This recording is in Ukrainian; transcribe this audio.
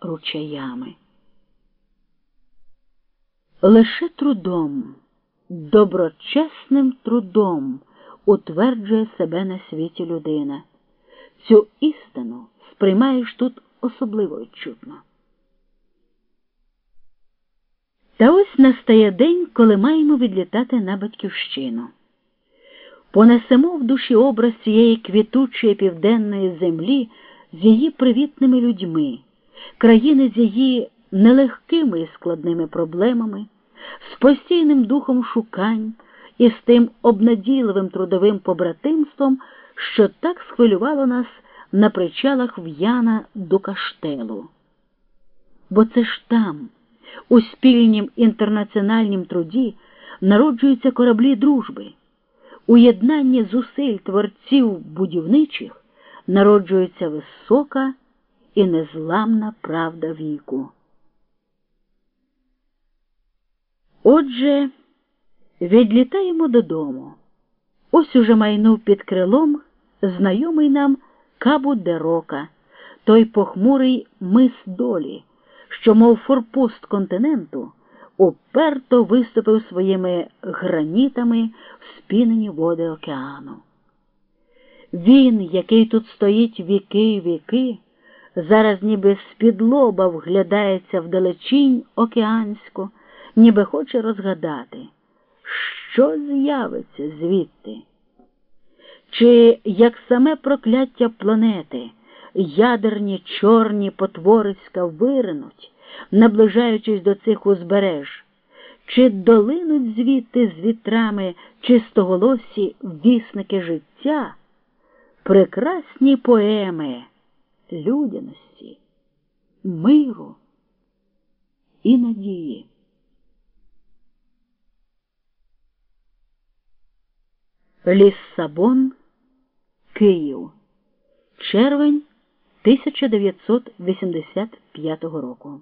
ручаями. Лише трудом, доброчесним трудом утверджує себе на світі людина. Цю істину сприймаєш тут особливо відчутно. Та ось настає день, коли маємо відлітати на батьківщину. Понесемо в душі образ цієї квітучої південної землі з її привітними людьми, країни з її нелегкими і складними проблемами, з постійним духом шукань і з тим обнадійливим трудовим побратимством, що так схвилювало нас на причалах в'яна до каштелу. Бо це ж там, у спільнім інтернаціональнім труді, народжуються кораблі дружби. У єднанні зусиль творців будівничих народжується висока і незламна правда віку. Отже, відлітаємо додому. Ось уже майнув під крилом знайомий нам Кабу де Рока, той похмурий мис долі, що, мов форпост континенту, уперто виступив своїми гранітами в спінені води океану. Він, який тут стоїть віки й віки, зараз ніби з-під лоба вглядається вдалечінь океанську, ніби хоче розгадати, що з'явиться звідти. Чи як саме прокляття планети, ядерні чорні потвориська виринуть, наближаючись до цих узбереж, чи долинуть звідти з вітрами чистоголосі вісники життя, прекрасні поеми людяності, миру і надії. Ліссабон, Київ, червень 1985 року.